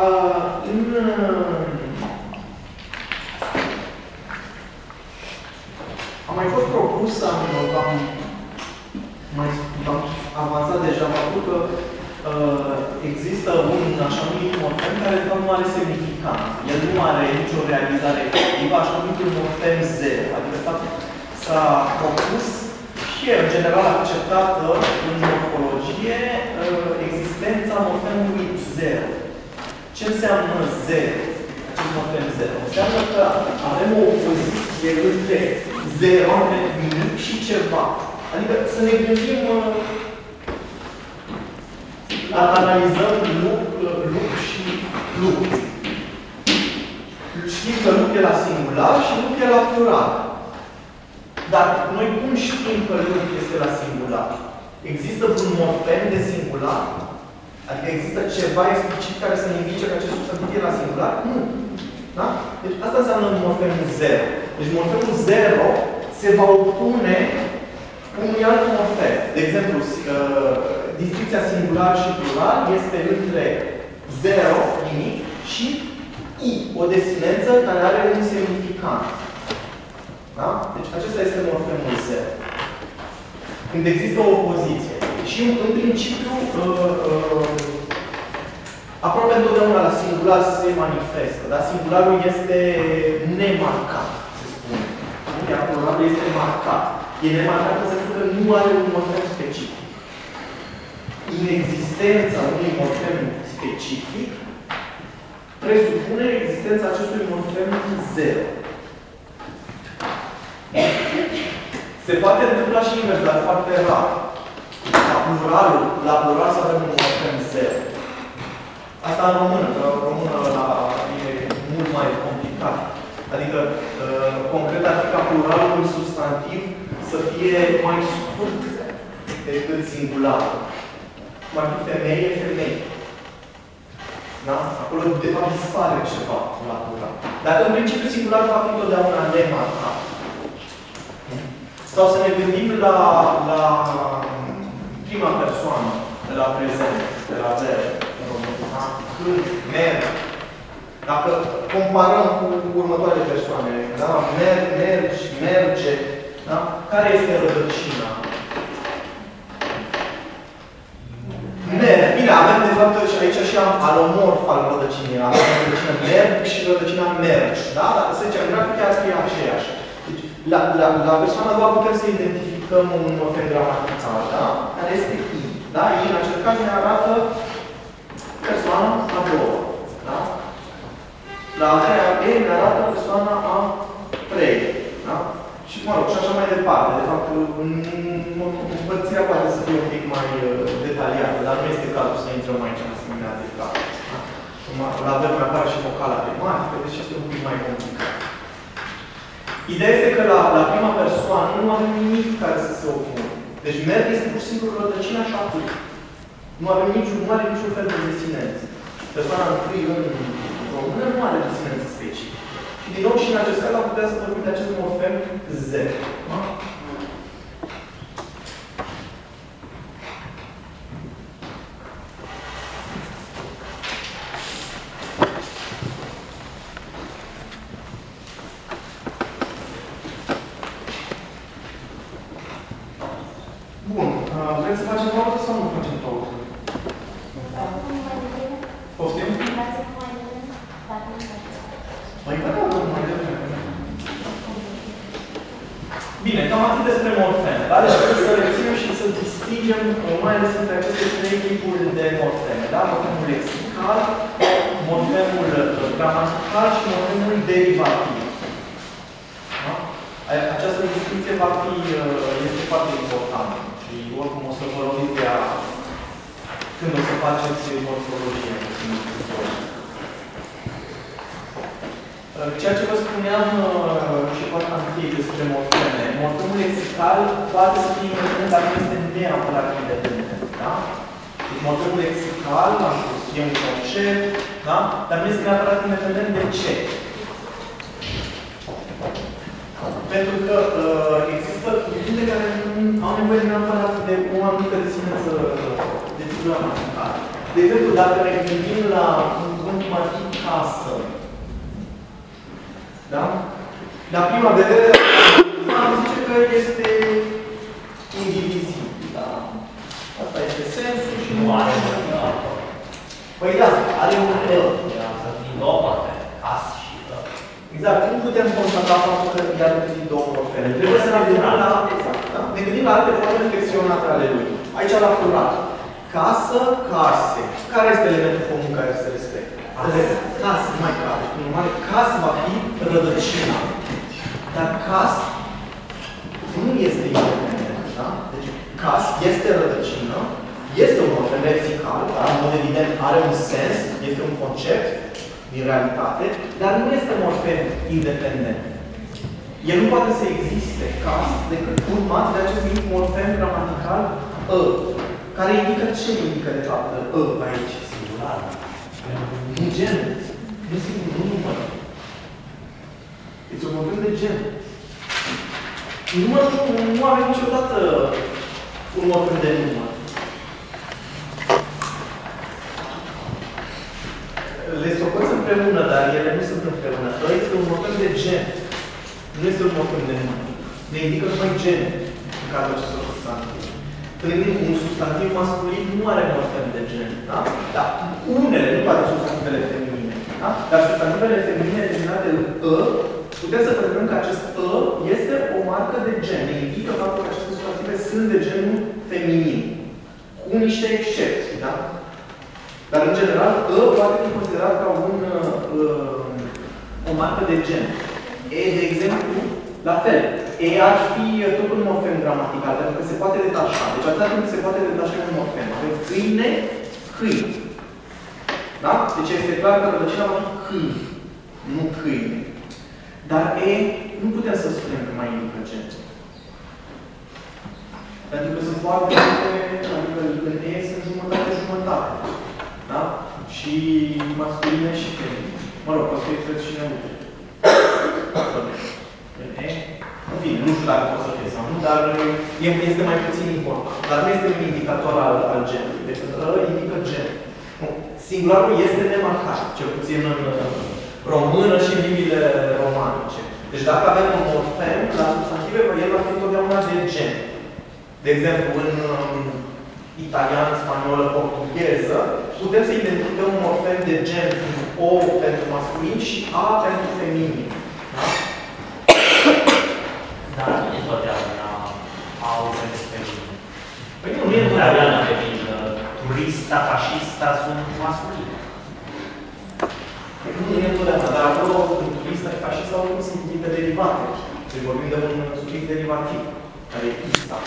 Uh, în, am mai fost propus, am, am, mai, am avansat deja faptul că uh, există un așa numit morfem care de fapt nu are semnificant. El nu are nicio realizare efectivă, așa numitul morfem zero. Adică s-a propus și e în general acceptată în morfologie uh, existența morfemului zero. Ce înseamnă zero? Acest morfem zero. Înseamnă că avem o opoziție între zero, între nimic și ceva. Adică să ne gândim, analizăm look, look și look. Știm că look e la singular și look e la plural. Dar noi cum știm că look este la singular? Există un morfem de singular? Adică există ceva explicit care să ne indice că acest substantiv e la singular? Nu. Da? Deci asta înseamnă morfemul 0. Deci morfemul 0 se va opune unui alt morfem. De exemplu, uh, distinția singular și plural este între 0, nimic, și i, o desinență care are un semnificant. Da? Deci acesta este morfemul 0. Când există o opoziție. Și în principiu, uh, uh, aproape întotdeauna la singular se manifestă, dar singularul este nemarcat, se spune. Iar pluralul este marcat. E nemarcat în sensul că nu are un morfem specific. Inexistența unui morfem specific presupune existența acestui morfem zero. Se poate întâmpla și invers, dar foarte rar. La pluralul, la plural să avem un morfem zero. Asta în română, că în română la, e mult mai complicat. Adică, uh, concret, ar fi ca pluralul substantiv să fie mai scurt decât singular. Cum ar fi femeie, femei. Da? Acolo, de fapt, dispare ceva la plural. Dar, în principiu, singular va fi totdeauna nemarcat. Sau să ne gândim la, la prima persoană, de la prezent, de la zero, da? când, merg. Dacă comparăm cu următoarele persoane, da? merg, mergi, merge, da? care este rădăcina? Merg. Bine, avem de fapt și aici și am alomorf al rădăcinii. Avem rădăcina merg și rădăcina mergi. Da? Dar să zicem, grafica ar fi aceeași. Deci, la, la, la persoana a doua putem să identificăm un morfem gramatical, da? Care este I. Da? I în acest caz ne arată persoana a doua. Da? La a treia E ne arată persoana a treia. Da? Și, mă rog, și așa mai departe. De fapt, împărțirea poate să fie un pic mai uh, detaliată, dar nu este cazul să intrăm aici în asemenea detalii. Da? La avem mai apare și vocala tematică, deci este un pic mai complicat. Ideea este că la, la prima persoană nu avem nimic care să se opună. Deci merg este pur și simplu rădăcina și atât. Nu avem niciun, nu are niciun fel de desinență. Persoana întâi în română nu are desinență specifică. Și din nou și în acest caz am putea să vorbim de acest morfem Z. Da? Bun. Uh, vreți să facem pauză sau nu facem pauză? Poftim? Păi da, da, mai devreme. Bine, cam atât despre morfeme. Da? Deci trebuie să reținem și să distingem mai ales între aceste trei tipuri de morfeme. Da? Morfemul lexical, morfemul gramatical și morfemul derivativ. Da? Această distinție va fi, este foarte importantă și oricum o să vă loviți de ea când o să faceți morfologie. Ceea ce vă spuneam și poate am fie despre morfeme. Morfemul lexical poate să fie independent, dar nu este neapărat independent. Da? Deci morfemul lexical, am spus, e un concept, da? dar nu este neapărat independent de ce? Pentru că uh, există cuvinte care au nevoie neapărat de o anumită desinență de tip gramatical. De exemplu, dacă ne gândim la un cuvânt cum ar fi casă, da? La prima vedere, am zice că este indivizibil. Da? Asta este sensul și nu are Păi da, are un E. Să fie două poate. As și ă. Exact. Nu putem constata faptul că i-ar fi două morfeme. Trebuie să ne gândim la, exact, da? ne gândim la alte forme flexionate ale lui. Aici la plural. Casă, case. Care este elementul comun care se respectă? Casă, nu mai care. Normal, casă va fi rădăcina. Dar cas nu este independent. Da? Deci, cas este rădăcină, este un morfem lexical, dar în mod evident are un sens, este un concept din realitate, dar nu este morfem independent. El nu poate să existe cas decât urmat de acest mic morfem gramatical ă, care indică ce indică de fapt ă aici. Singular. Un gen. Nu sigur, nu număr. Este un morfem de gen. Număr nu, nu are niciodată un morfem de număr. Le socoți împreună, dar ele nu sunt împreună. Ăla este un morfem de gen. Nu este un morfem de număr. Ne indică numai gen în cazul acestor substantive. Când gândim un substantiv masculin nu are morfem de gen. Da? Dar unele, nu toate substantivele feminine, da? dar substantivele feminine terminate în ă, putem să predăm că acest ă este o marcă de gen. Ne indică faptul că aceste substantive sunt de genul feminin. Cu niște excepții. Da? Dar, în general, ă poate fi considerat ca un, uh, o marcă de gen. E, de exemplu, la fel, E ar fi tot un morfem gramatical, pentru că se poate detașa. Deci atâta timp se poate detașa un morfem. Avem câine, câini. Da? Deci este clar că rădăcina va fi câini, nu câine. Dar E nu putem să spunem că mai indică gen. Pentru că sunt foarte multe, adică în E sunt jumătate-jumătate. Da? Și masculine și feminine. Mă rog, poate fi și neutre. În E, în fine, nu știu dacă pot să fie sau nu, dar e- este mai puțin important. Dar nu este un indicator al, al genului, decât ă indică gen. Nu. Singularul este nemarcat, cel puțin în uh, română și în limbile romanice. Deci dacă avem un morfem, la substantive, el va fi întotdeauna de gen. De exemplu, în um, italian, spaniolă, portugheză, putem să identificăm un morfem de gen O pentru masculin și A pentru feminin. Da? Dar nu e totdeauna au pentru feminin. Păi nu, nu e Nu întotdeauna. e feminin. Turista, fascista sunt masculini. Nu e întotdeauna, dar acolo, în turista, ca și sau nu sunt cuvinte derivate. Deci vorbim de un sufix derivativ, care e ista,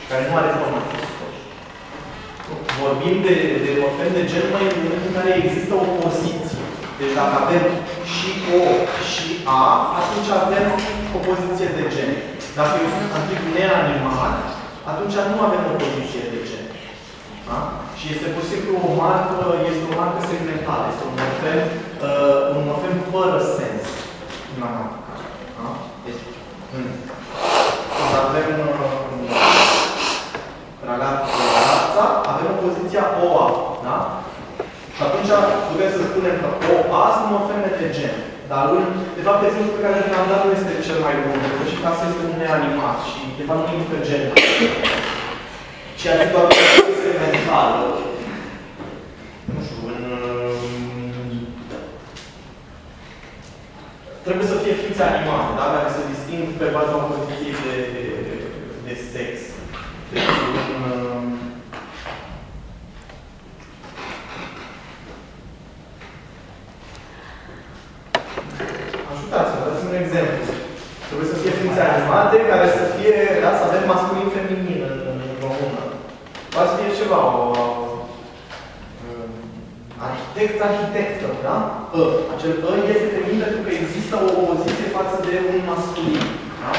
și care nu are forma Hristos. Vorbim de, de morfem de gen mai în momentul în care există o poziție. Deci dacă avem și O și A, atunci avem o poziție de gen. Dacă e un substantiv neanimat, atunci nu avem o poziție de gen. Da? Și este pur și simplu o marcă, este o marcă segmentală, este un morfem, uh, un morfem fără sens gramatical. Da? Deci, mm. când avem uh, ragazza, avem o poziția OA. Da? Și atunci putem să spunem că OA sunt morfeme de gen. Dar în, de fapt, exemplul pe care l-am dat nu este cel mai bun, pentru că și casa este un neanimat și, de fapt, nu indică gen. Și ar fi doar o chestie mentală. Nu știu, în... um, Trebuie să fie ființe animate, da? Care se disting pe baza poziției de, de, de sex. Deci, în... um, Ajutați-mă, dați-mi un exemplu. Trebuie să fie ființe animate care să fie, da, să avem masculin feminin în, în română. Poate să fie ceva, o, um, arhitect, arhitectă, da? Ă. Acel ă este feminin pentru că există o opoziție față de un masculin. Da?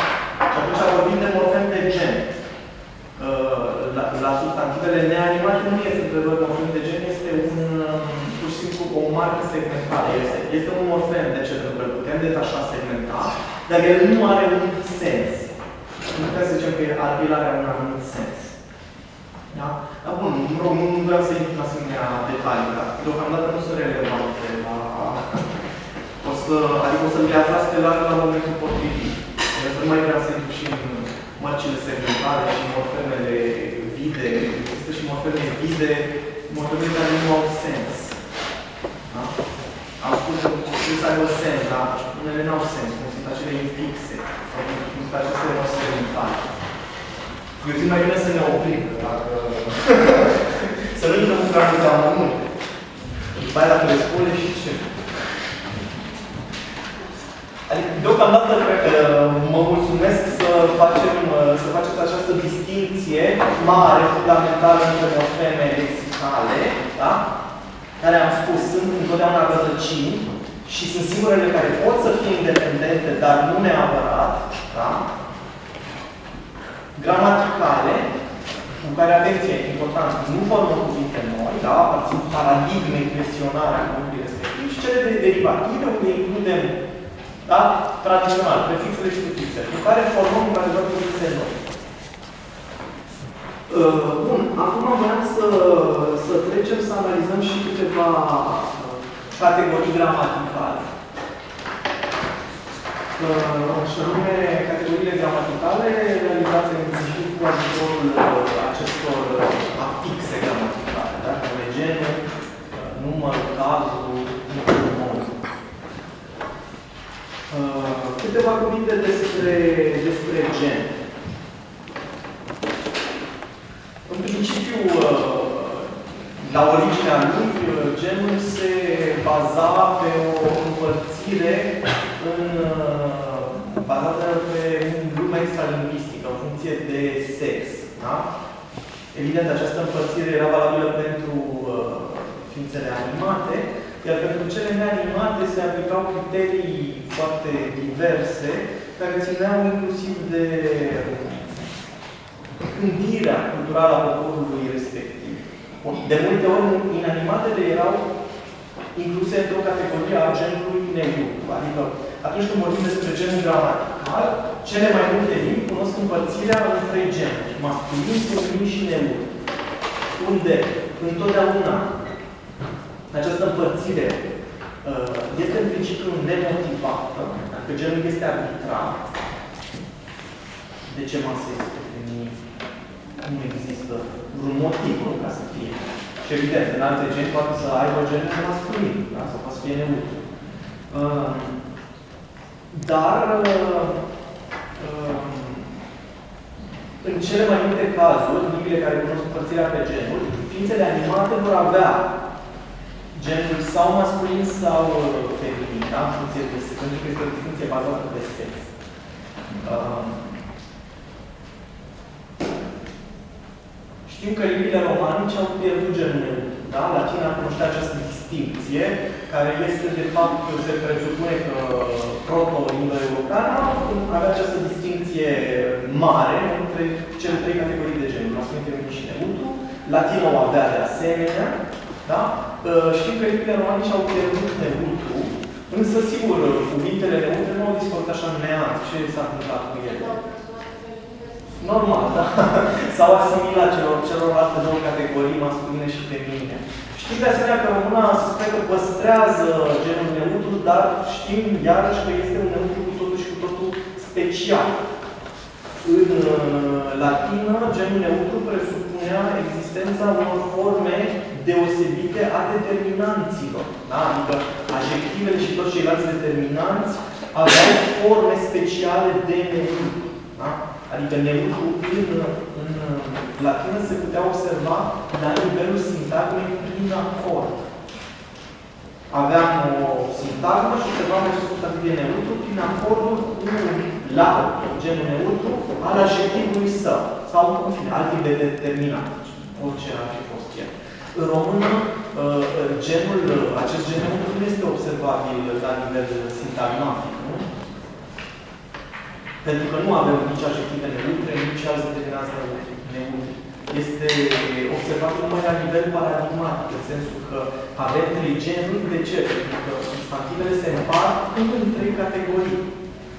Și atunci vorbim de morfem de gen. Uh, La, la substantivele neanimate nu este întrebăr morfem de gen, este un, um, pur și simplu o marcă segmentală. Este, este un morfem de ce pentru că îl putem detașa segmental, dar el nu are un sens. Nu putem să zicem că el el are un anumit sens. Da? Dar bun, nu, nu, nu vreau să intru în asemenea detalii, dar deocamdată nu sunt relevante la... O să, adică o să le aflați pe larg la momentul potrivit. Eu nu mai vreau să intru și în mărcile segmentale și morfemele vide. Există și morfeme vide, morfeme care nu au sens. Da? Am spus că trebuie să aibă sens, dar unele nu au sens, cum sunt acele infixe, sau cum sunt aceste morse segmentale. Eu zic mai bine să ne oprim, dacă... să nu intrăm în prea multe amănunte. După aia dacă le spune și ce. Adică, deocamdată, cred că mă mulțumesc să facem, să faceți această distinție mare, fundamentală între morfeme lexicale, da? care am spus, sunt întotdeauna rădăcini și sunt singurele care pot să fie independente, dar nu neapărat, da? gramaticale, cu care, atenție, important, nu formă cuvinte noi, da? aparțin paradigmei chestionare a cuvântului respectiv, și cele de derivative, unde includem da? tradițional, prefixele și sufixele, cu care formăm într-adevăr cuvinte noi. Uh, Bun, acum vreau să, să trecem să analizăm și câteva uh, categorii gramaticale. Uh, și anume, categoriile gramaticale realizate în principiu cu ajutorul uh, acestor uh, afixe gramaticale, da? Nume genul, uh, număr, cazul, număr. Uh, câteva cuvinte despre, despre gen. În principiu, uh, la originea lui, uh, genul se baza pe o împărțire în, Da? Evident, această împărțire era valabilă pentru uh, ființele animate, iar pentru cele neanimate se aplicau criterii foarte diverse, care țineau inclusiv de gândirea culturală a poporului respectiv. De multe ori, inanimatele erau incluse într-o categorie a genului neutru, adică atunci când vorbim despre genul gramatical, cele mai multe limbi cunosc împărțirea în trei genuri, masculin, feminin și neutru. Unde întotdeauna această împărțire uh, este în principiu nemotivată, dacă genul este arbitrar, de ce masă este feminin? Nu există vreun motiv ca să fie. Și evident, în alte geni poate să aibă genul masculin, da? sau poate să fie neutru. Uh, dar uh, uh, în cele mai multe cazuri, limbile care cunosc împărțirea pe genuri, ființele animate vor avea genul sau masculin sau feminin, da? în funcție de sex, pentru că este o distinție bazată pe sex. Uh, știu că limbile romanice au pierdut genul da? Latina cunoștea această distinție, care este, de fapt, se presupune că proto-indo-europeană avea această distinție mare între cele trei categorii de genuri, masculin, feminin și neutru. Latina o avea de asemenea, da? Ă, știm că limbile romanice au pierdut neutru, însă, sigur, cuvintele neutre nu au dispărut așa neant. Ce s-a întâmplat cu ele? Normal, da? *laughs* S-au asimilat celor, celorlalte două categorii, masculine și feminine. Știm de asemenea că româna se spune că păstrează genul neutru, dar știm iarăși că este un neutru cu totul și cu totul special. În uh, latină, genul neutru presupunea existența unor forme deosebite a determinanților. Da? Adică adjectivele și toți ceilalți determinanți aveau forme speciale de neutru. Da? Adică neutru în, în latină se putea observa la nivelul sintagmei prin acord. Aveam o sintagmă și observam acest substantiv de neutru prin acordul cu la genul neutru al adjectivului său. Sau, în fine, alt tip de determinat. Orice ar fi fost el. În română, uh, genul, acest gen neutru nu este observabil la nivel sintagmatic. Nu? Pentru că nu avem nici adjective neutre, nici alți determinați neutri. Este observat numai la nivel paradigmatic, în sensul că avem trei genuri. De ce? Pentru că substantivele se împart în trei categorii.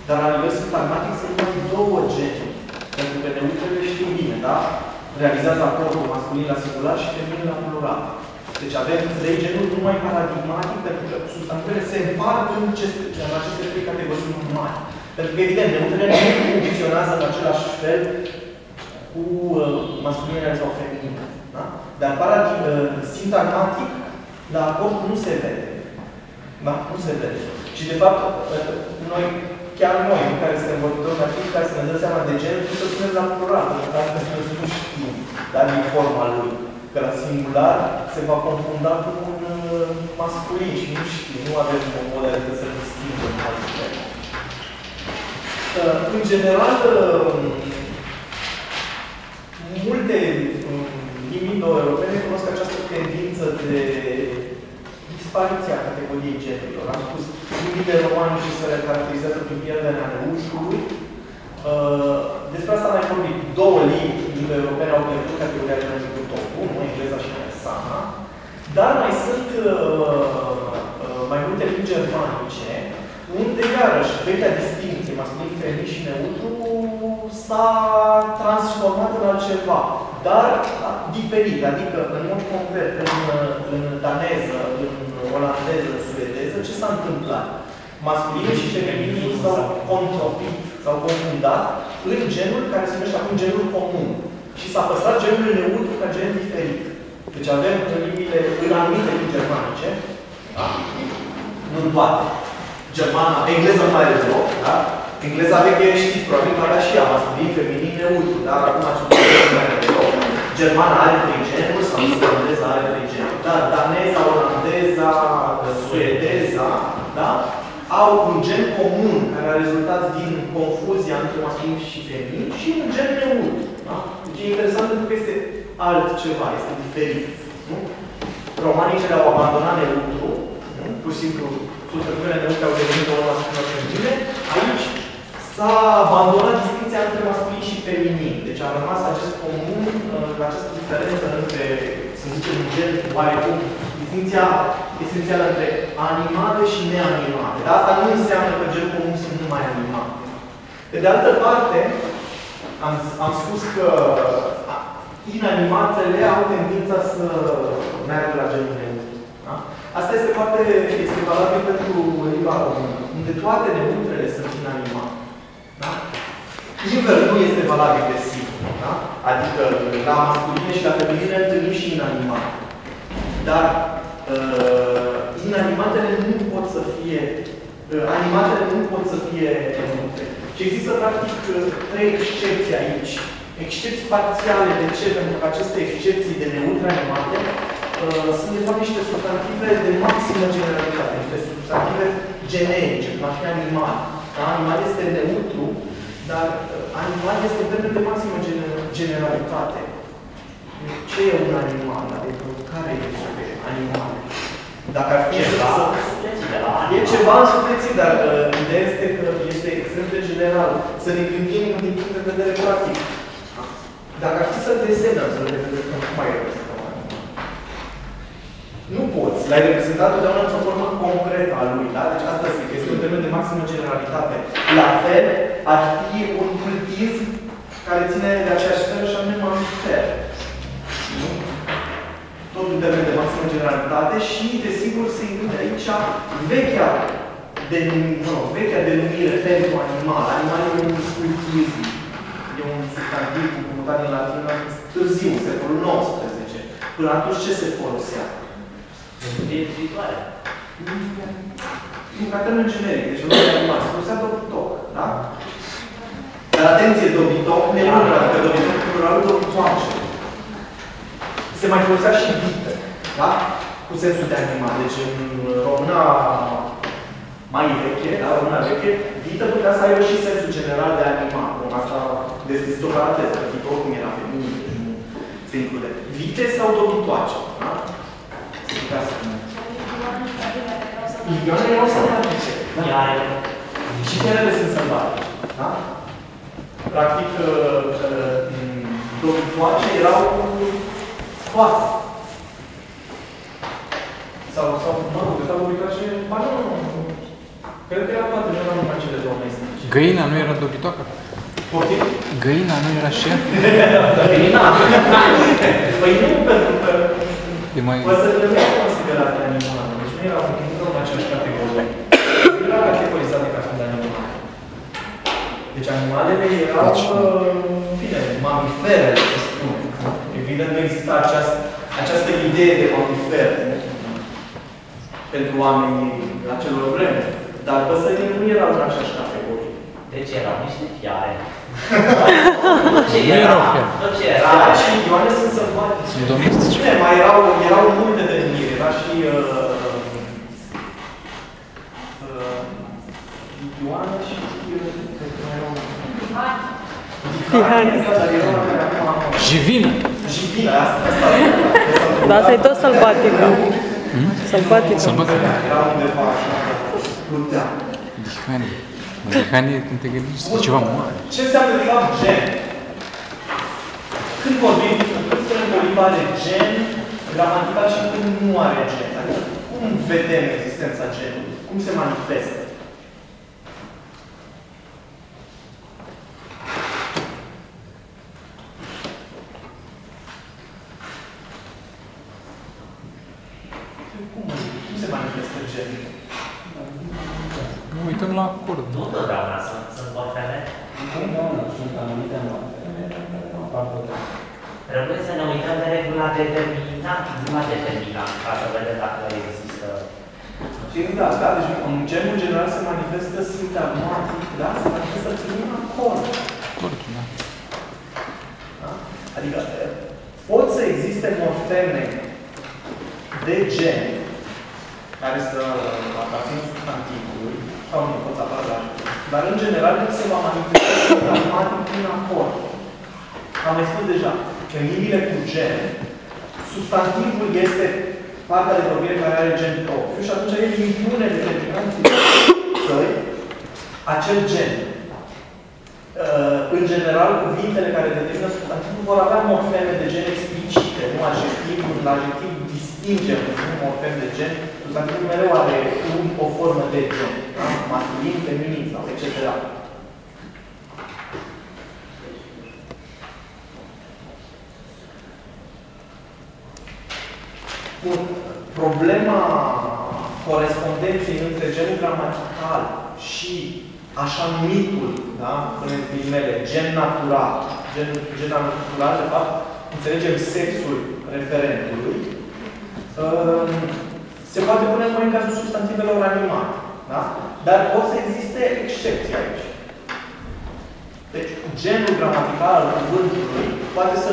Dar la nivel sintagmatic sunt numai două genuri. Pentru că neutrele știm bine, da? Realizează acordul masculin la singular și feminin la plural. Deci avem trei genuri numai paradigmatic, pentru că substantivele se împart în aceste, în aceste trei categorii mari. Pentru că, evident, neutrele nu funcționează în același fel cu uh, masculinele sau feminine. Da? Dar paradig, uh, sintagmatic, la acord nu se vede. Da? Nu se vede. Și, de fapt, uh, noi, chiar noi, în care suntem vorbitori nativi, care să ne dăm seama de gen, trebuie să spunem la plural, pentru că nu știm, dar din forma lui. Că la singular se va confunda cu un uh, masculin și nu știm, nu avem o modalitate să distingem altfel. Uh, în general, uh, multe limbi europene cunosc această tendință de dispariție a categoriei genurilor. Am spus, limbile romanice se caracterizează prin pierderea neușului. Uh, despre asta am mai vorbit. Două limbi, limbi europene au pierdut categoria genului cu totul, nu engleza și americana. Dar mai sunt mai multe limbi germanice unde, iarăși, vechea distinție masculin, feminin și neutru s-a transformat în altceva, dar da, diferit, adică în mod concret, în, în daneză, în olandeză, în suedeză, ce s-a întâmplat? Masculinii și femininii s-au contropit, s-au confundat în genul care se numește acum genul comun. Și s-a păstrat genul neutru ca gen diferit. Deci avem în limbile, în anumite limbi germanice, da? nu în toate, germana, engleza nu mai are deloc, da? Engleza veche știți, probabil că avea și ea, masculin, feminin, neutru, dar acum nu mai are deloc. Germana are trei genuri, sau olandeza are trei genuri, da? daneza, olandeza, suedeza, da? au un gen comun care a rezultat din confuzia între masculin și feminin și un gen neutru. Da? Deci e interesant pentru că este altceva, este diferit. Nu? Romanii care au abandonat neutru, nu? pur și simplu substantivele neutre au devenit o masculină feminine, aici s-a abandonat distinția între masculin și feminin. Deci a rămas acest comun, uh, această diferență între, să zicem, un gen oarecum distinția esențială între animale și neanimale. Dar asta nu înseamnă că genul comun sunt numai animale. Pe de altă parte, am, am spus că a- inanimatele au tendința să meargă la genul neutru. Da? Asta este foarte este valabil pentru limba română, unde toate neutrele sunt inanimate. Da? Invers nu este valabil de sigur. Da? Adică la masculine și la feminine întâlnim și inanimate. Dar uh, inanimatele nu pot să fie, uh, animatele nu pot să fie neutre. Și există practic uh, trei excepții aici. Excepții parțiale. De ce? Pentru că aceste excepții de neutre animate uh, sunt de fapt niște substantive de maximă generalitate, niște substantive generice, cum ar fi animal. Da? Animal este neutru, dar uh, animal este un termen de maximă gener- generalitate. Ce e un animal? Adică care este animal? Dacă ar fi Ceva să... suflețit de la E animal. ceva însupețit, dar uh, ideea este că este extrem de general. Să ne gândim din punct de vedere practic. Dacă ar fi să desenăm, să le reprezentăm, cum mai reprezentăm animal? Nu poți. L-ai reprezentat totdeauna într-o formă concretă a lui, da? Deci asta zic, este un termen de maximă generalitate. La fel, ar fi un cultism care ține de aceeași sferă și anume mamifer. Nu? Tot un termen de maximă generalitate și, desigur, se include aici vechea denumire, nu, vechea denumire pentru animal. Animal e un cultism. E un substantiv cu cuvântare în latină târziu, secolul XIX. Până atunci ce se folosea? Viitoare. Nu, ca termen generic, deci nu e animal. Se folosea dobitoc, da? Dar atenție, dobitoc, neutru, adică dobitoc pluralul dobitoace. Se mai folosea și vită, da? Cu sensul de animal. Deci în româna mai veche, da, româna veche, vită putea să aibă și sensul general de animal. Bun, asta deschis o paranteză, că vită oricum era feminin, deci nu se include. Vite sau dobitoace, da? Se putea să spune. Milioane erau sălbatice. Da? Iar Și chiarele sunt sălbatice. Da? Practic, uh, uh, dobitoace erau scoase. Sau, sau, mă rog, de fapt, dobitoace, ba nu, nu, nu. Cred că erau toate, nu erau numai cele domestice. Găina nu era dobitoacă? Poftim? Găina nu era și ea? Găina? Păi nu, pentru că E mai... păsările nu erau considerate animale. Deci nu erau nu erau în aceeași categorie. Nu erau categorizate ca fiind animale. Deci animalele erau, Deci- uh, bine, mamifere, să spun. Evident, nu exista această, această idee de mamifer nu? pentru oamenii acelor vreme. Dar păsările nu erau în aceeași categorie. Deci erau niște fiare. Ce Nu era? erau fiare. Tot ce era. Da, și Ioane sunt sălbatice. Sunt domestice. Bine, mai erau, erau multe denumiri. Era și uh, uh, Ioana și uh, cred că mai erau Tihani. Dar erau care acum- Jivină. Jivina, asta, asta. Dar asta e tot sălbatică. Sălbatică. Sălbatică. Era undeva așa, plutea. Dihani. Dihani, când te gândești, e ceva mare. Ce înseamnă de fapt gen? Când vorbim, când spunem că o limbă are gen, gramatical și când nu are gen. Adică cum vedem existența genului? Cum se manifestă?